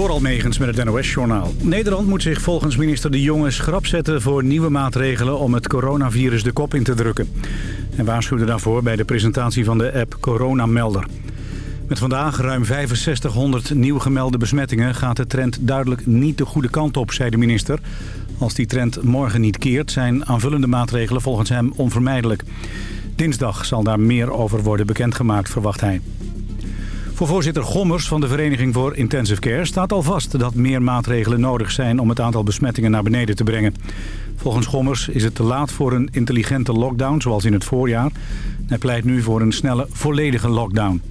Door Almegens met het NOS-journaal. Nederland moet zich volgens minister De Jonge schrap zetten voor nieuwe maatregelen om het coronavirus de kop in te drukken. En waarschuwde daarvoor bij de presentatie van de app Coronamelder. Met vandaag ruim 6500 nieuw gemelde besmettingen gaat de trend duidelijk niet de goede kant op, zei de minister. Als die trend morgen niet keert zijn aanvullende maatregelen volgens hem onvermijdelijk. Dinsdag zal daar meer over worden bekendgemaakt, verwacht hij. Voor voorzitter Gommers van de Vereniging voor Intensive Care staat al vast dat meer maatregelen nodig zijn om het aantal besmettingen naar beneden te brengen. Volgens Gommers is het te laat voor een intelligente lockdown zoals in het voorjaar. Hij pleit nu voor een snelle volledige lockdown.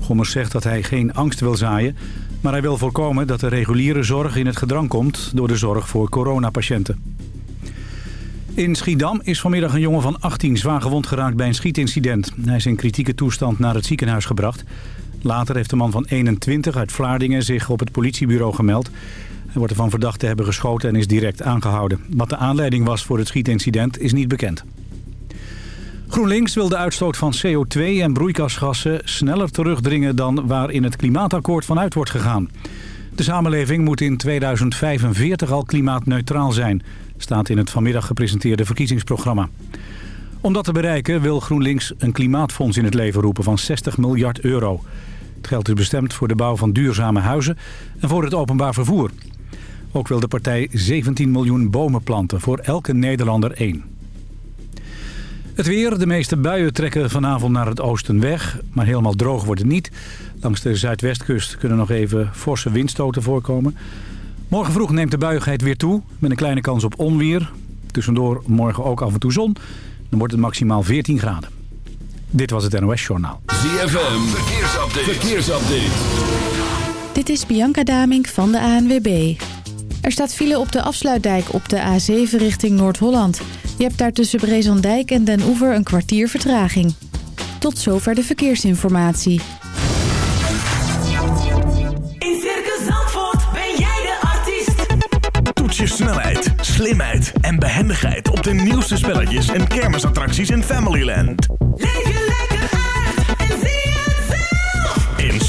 Gommers zegt dat hij geen angst wil zaaien, maar hij wil voorkomen dat de reguliere zorg in het gedrang komt door de zorg voor coronapatiënten. In Schiedam is vanmiddag een jongen van 18 zwaar gewond geraakt bij een schietincident. Hij is in kritieke toestand naar het ziekenhuis gebracht. Later heeft de man van 21 uit Vlaardingen zich op het politiebureau gemeld. Hij wordt ervan verdacht te hebben geschoten en is direct aangehouden. Wat de aanleiding was voor het schietincident is niet bekend. GroenLinks wil de uitstoot van CO2 en broeikasgassen sneller terugdringen dan waar in het klimaatakkoord van uit wordt gegaan. De samenleving moet in 2045 al klimaatneutraal zijn, staat in het vanmiddag gepresenteerde verkiezingsprogramma. Om dat te bereiken wil GroenLinks een klimaatfonds in het leven roepen van 60 miljard euro. Het geld is bestemd voor de bouw van duurzame huizen en voor het openbaar vervoer. Ook wil de partij 17 miljoen bomen planten, voor elke Nederlander één. Het weer, de meeste buien trekken vanavond naar het oosten weg, maar helemaal droog wordt het niet. Langs de zuidwestkust kunnen nog even forse windstoten voorkomen. Morgen vroeg neemt de buigheid weer toe, met een kleine kans op onweer. Tussendoor morgen ook af en toe zon. Dan wordt het maximaal 14 graden. Dit was het NOS Journaal. ZFM, verkeersupdate. verkeersupdate. Dit is Bianca Damink van de ANWB. Er staat file op de afsluitdijk op de A7 richting Noord-Holland. Je hebt daar tussen Brezandijk en Den Oever een kwartier vertraging. Tot zover de verkeersinformatie. In Circus Zandvoort ben jij de artiest. Toets je snelheid, slimheid en behendigheid op de nieuwste spelletjes en kermisattracties in Familyland.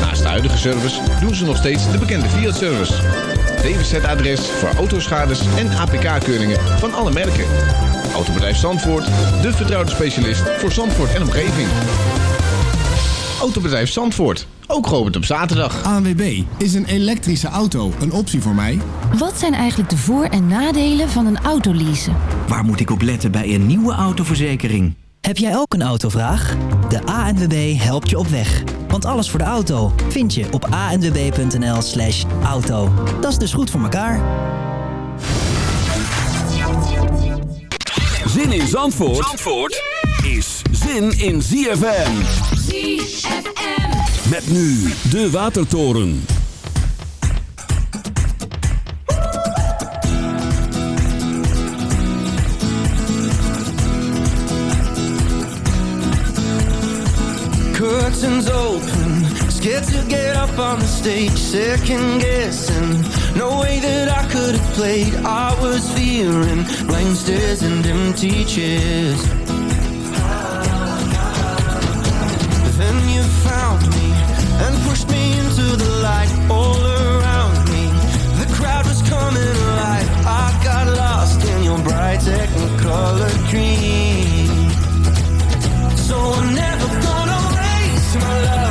Naast de huidige service doen ze nog steeds de bekende Fiat-service. DWZ-adres voor autoschades en APK-keuringen van alle merken. Autobedrijf Zandvoort, de vertrouwde specialist voor Zandvoort en omgeving. Autobedrijf Zandvoort, ook geopend op zaterdag. ANWB, is een elektrische auto een optie voor mij? Wat zijn eigenlijk de voor- en nadelen van een autoleasen? Waar moet ik op letten bij een nieuwe autoverzekering? Heb jij ook een autovraag? De ANWB helpt je op weg. Want alles voor de auto vind je op anwb.nl slash auto. Dat is dus goed voor elkaar. Zin in Zandvoort, Zandvoort is zin in ZFM. ZFM. Met nu de Watertoren. Scared to get up on the stage, second guessing. No way that I could have played. I was fearing blank stares and empty chairs. Then you found me and pushed me into the light all around me. The crowd was coming alive. I got lost in your bright technicolor dream. So I'm never gonna waste my love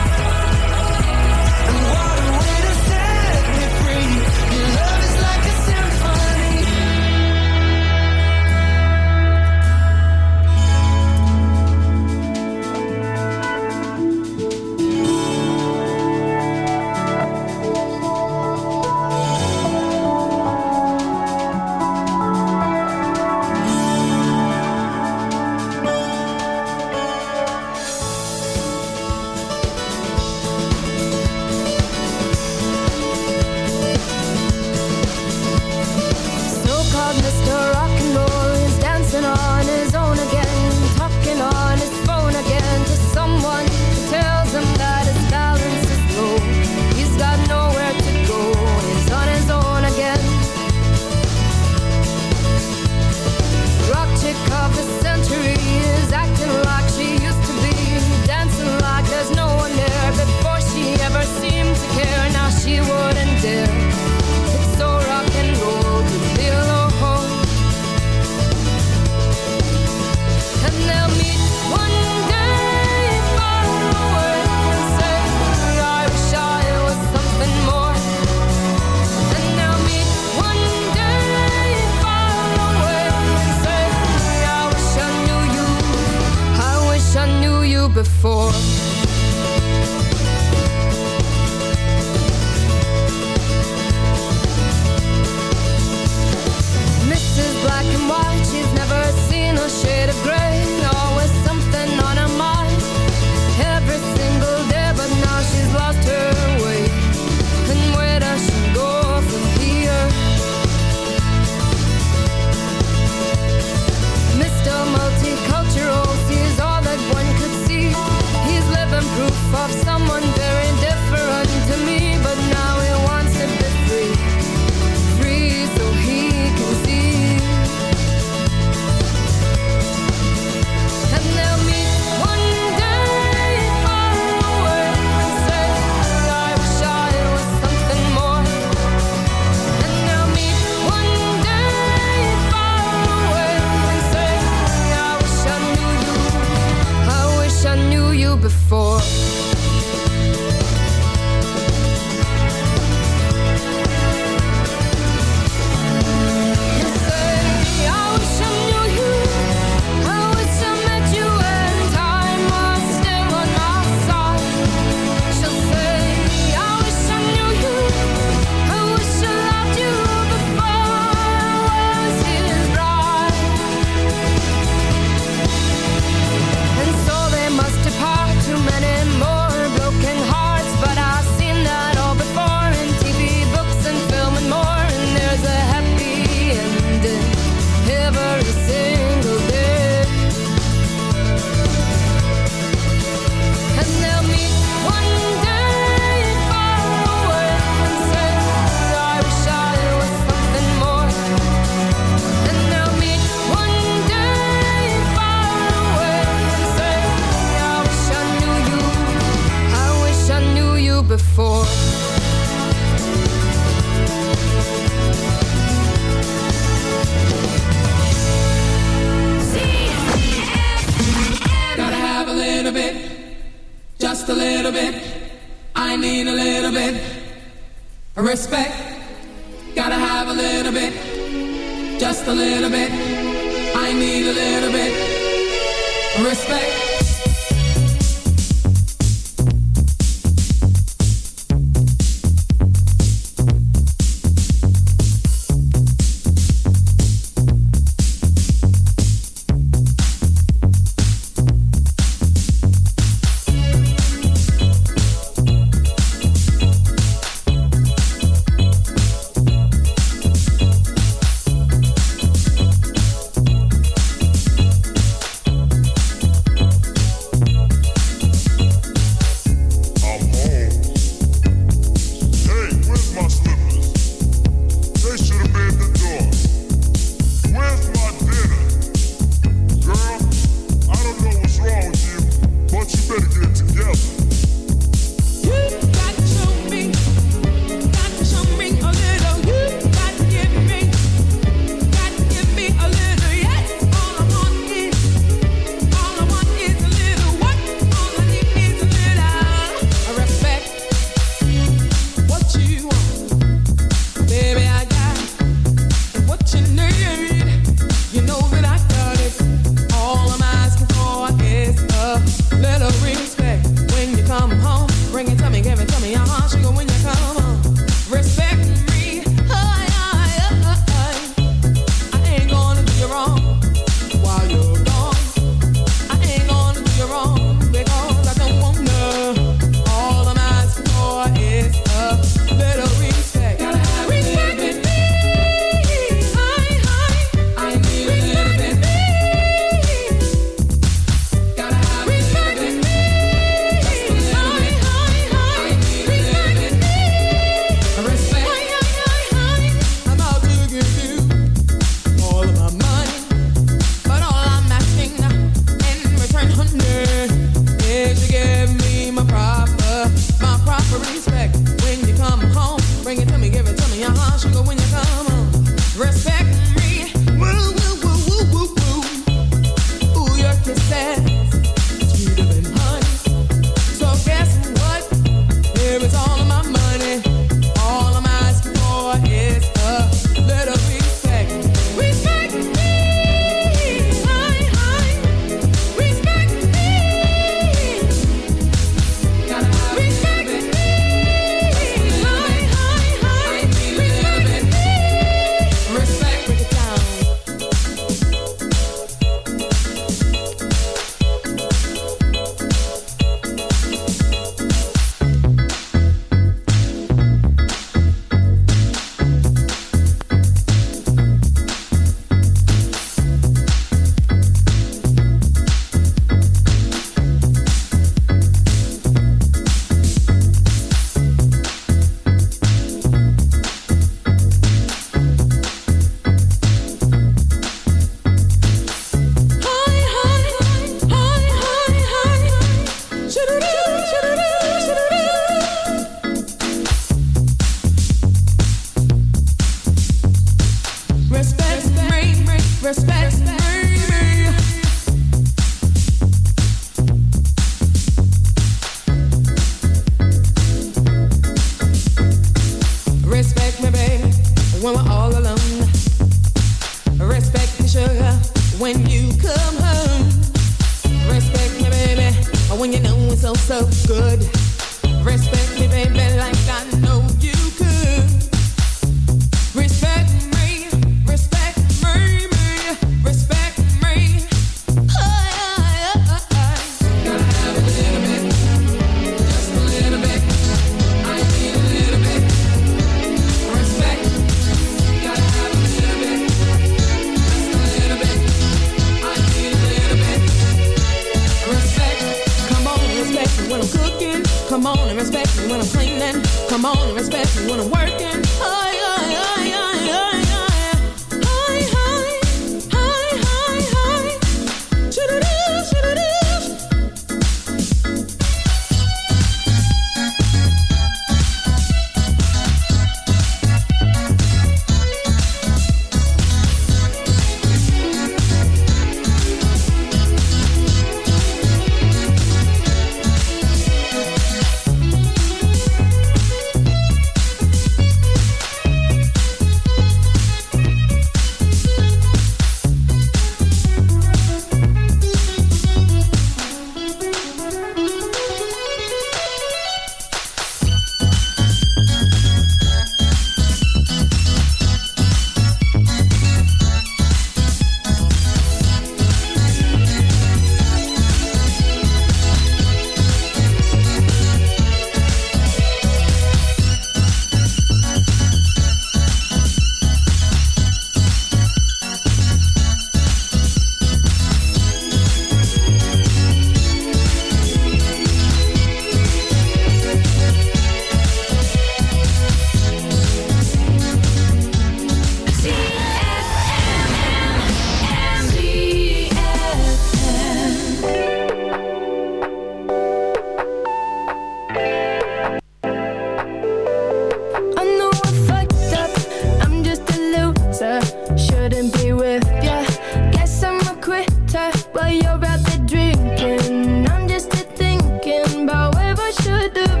couldn't be with ya. Guess I'm a quitter while you're out there drinking. I'm just thinking about where I should have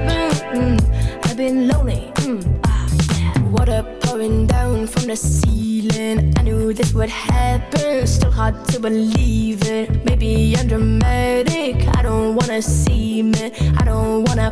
been. I've been lonely. Mm, ah, yeah. Water pouring down from the ceiling. I knew this would happen. Still hard to believe it. Maybe I'm dramatic. I don't wanna see me. I don't wanna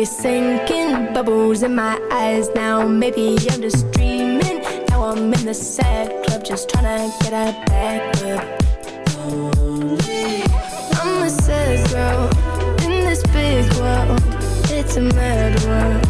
We're sinking bubbles in my eyes now. Maybe I'm just dreaming. Now I'm in the sad club, just trying to get out back up. I'm a sad girl in this big world. It's a mad world.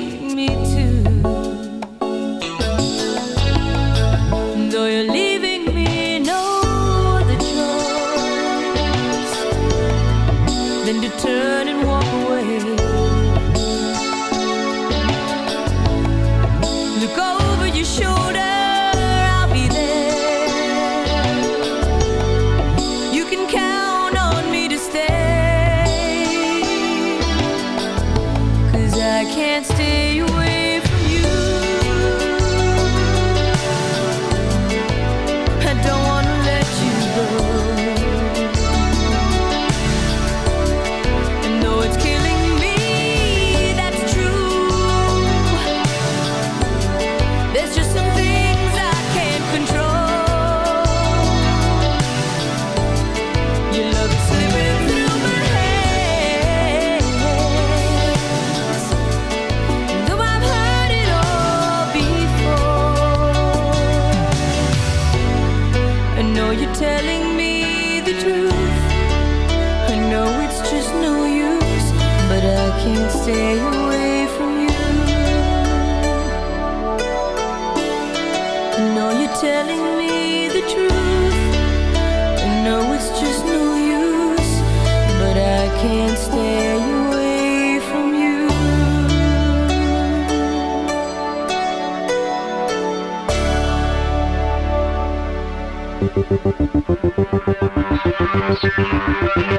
ピピピピピ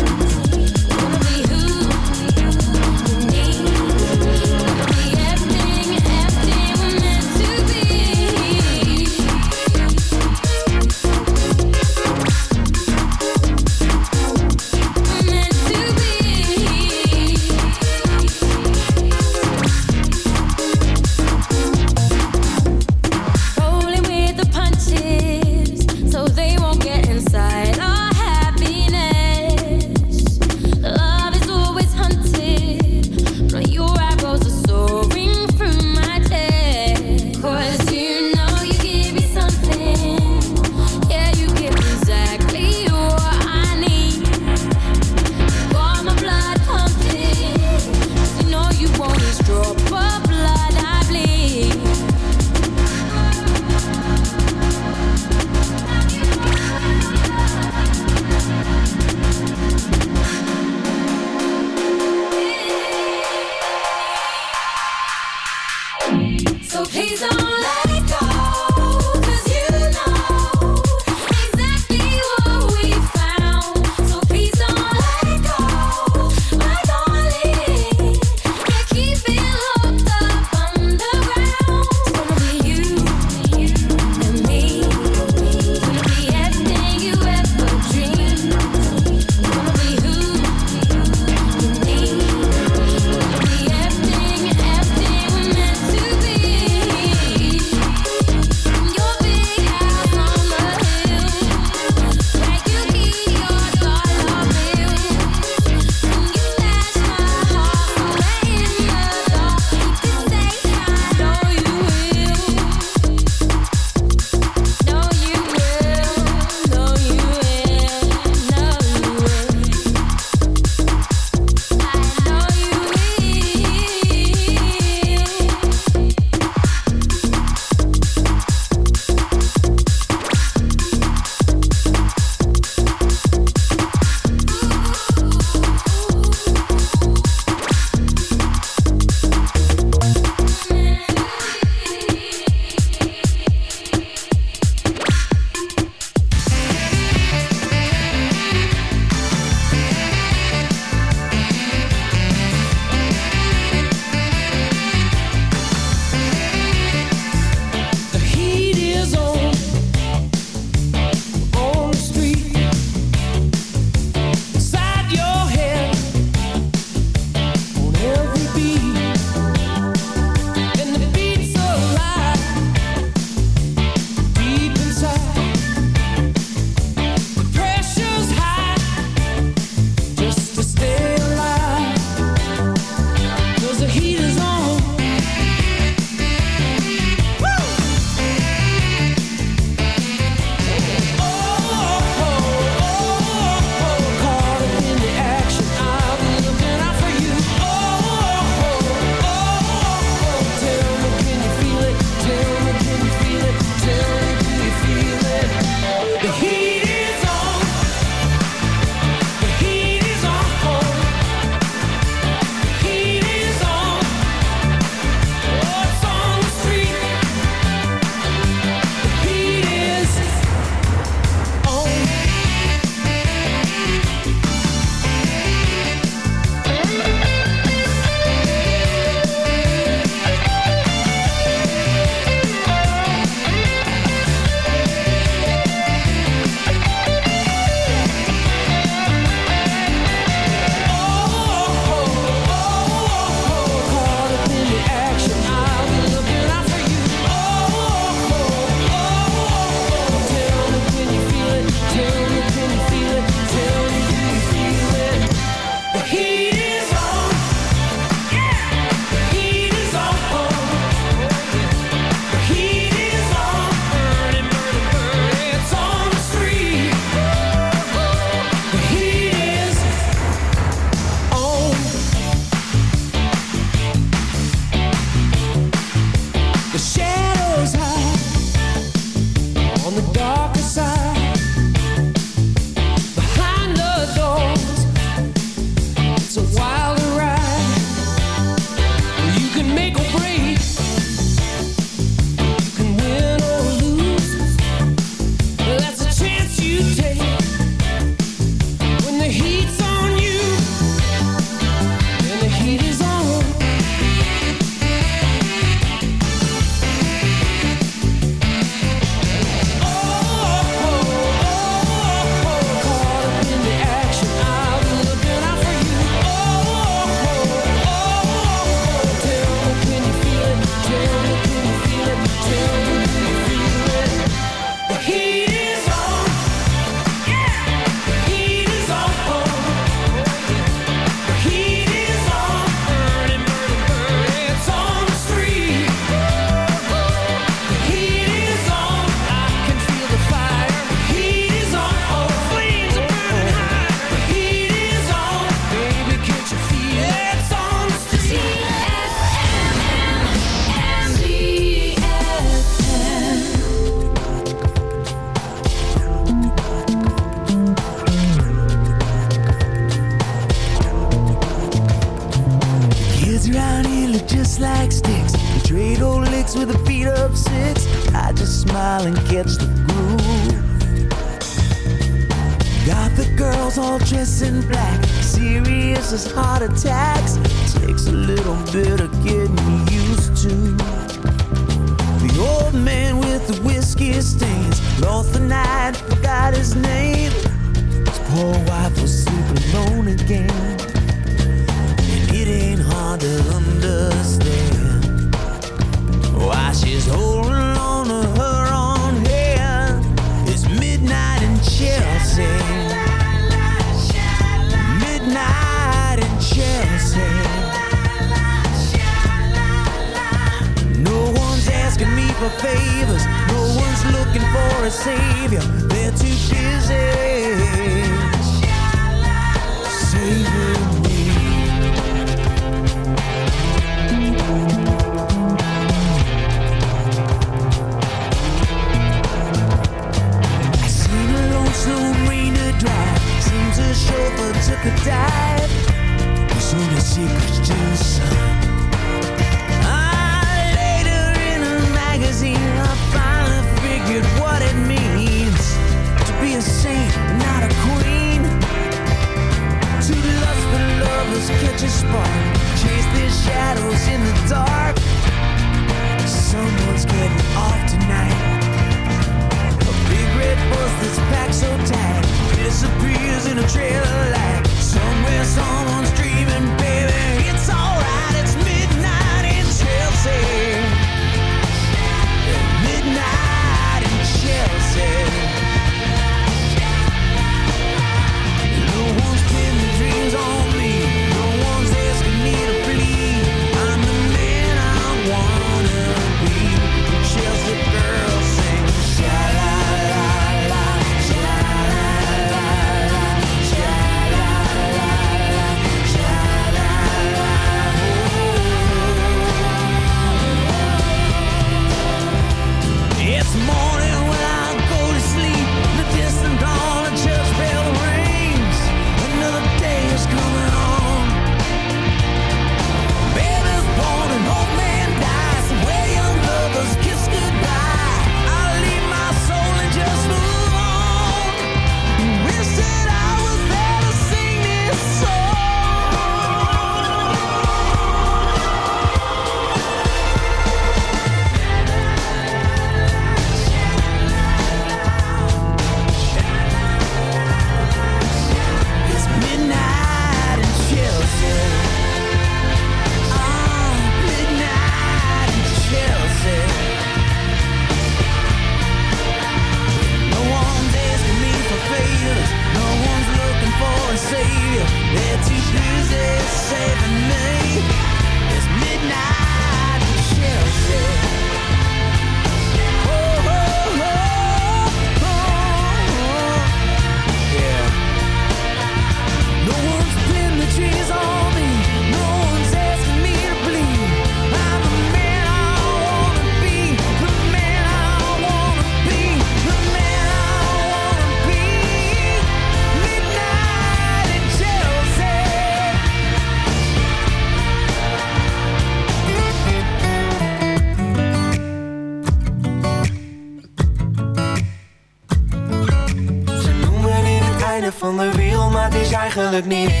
is eigenlijk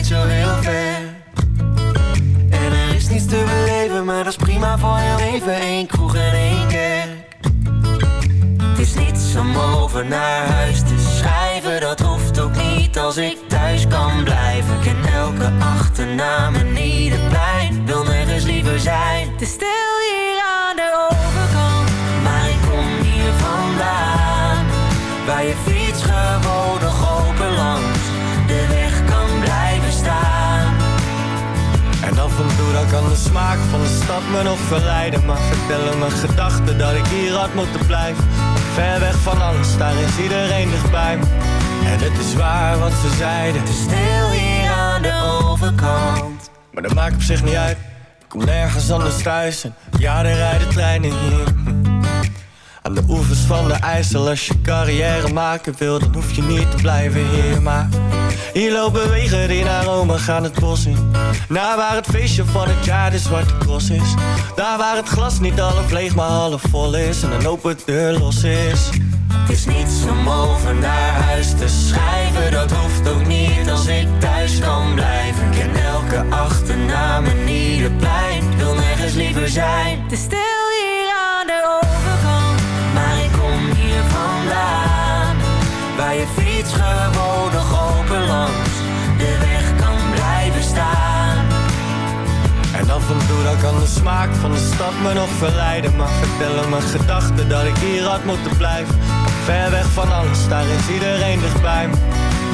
waar wat ze zeiden Te stil hier aan de overkant. Maar dat maakt op zich niet uit. Ik kom nergens anders thuis en ja, er rijden treinen hier. Aan de oevers van de IJssel Als je carrière maken wil, dan hoef je niet te blijven hier Maar hier lopen wegen naar Rome gaan het bos in. Naar waar het feestje van het jaar de zwarte cross is. Daar waar het glas niet half leeg maar half vol is En een open deur los is Het is niets om over naar huis te schrijven Dat hoeft ook niet als ik thuis kan blijven Ik ken elke achternaam en ieder plein Wil nergens liever zijn Te stil hier aan de overkant, maar ik kom hier vandaan. Waar je fiets gewoon nog open langs de weg kan blijven staan. En af en toe dan kan de smaak van de stad me nog verleiden. Maar vertellen mijn gedachten dat ik hier had moeten blijven. Ver weg van alles, daar is iedereen dichtbij me.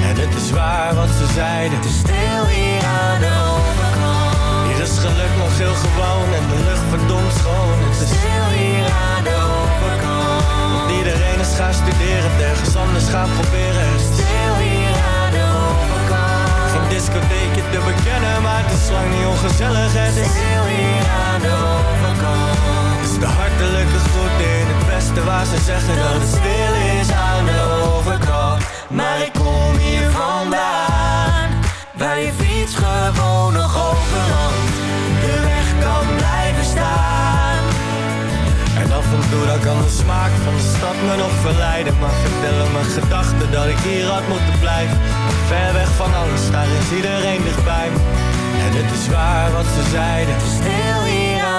En het is waar wat ze zeiden. Het is stil hier aan de overkant. Hier is geluk nog heel gewoon en de lucht verdomd schoon. Het is stil hier aan de overkant. Want iedereen is gaan studeren, ergens anders gaan proberen. Het is stil hier aan de overkant. Geen discotheekje te bekennen, maar het is lang niet ongezellig. Het is stil hier aan de overkant. Is de hartelijke groet westen waar ze zeggen dat het stil is aan de overkant. Maar ik kom hier vandaan, waar je fiets gewoon nog open langs de weg kan blijven staan. En af en toe dan kan de smaak van de stad me nog verleiden. Maar vertellen mijn gedachten dat ik hier had moeten blijven. Ver weg van alles, daar is iedereen dichtbij me. En het is waar wat ze zeiden. Stil hier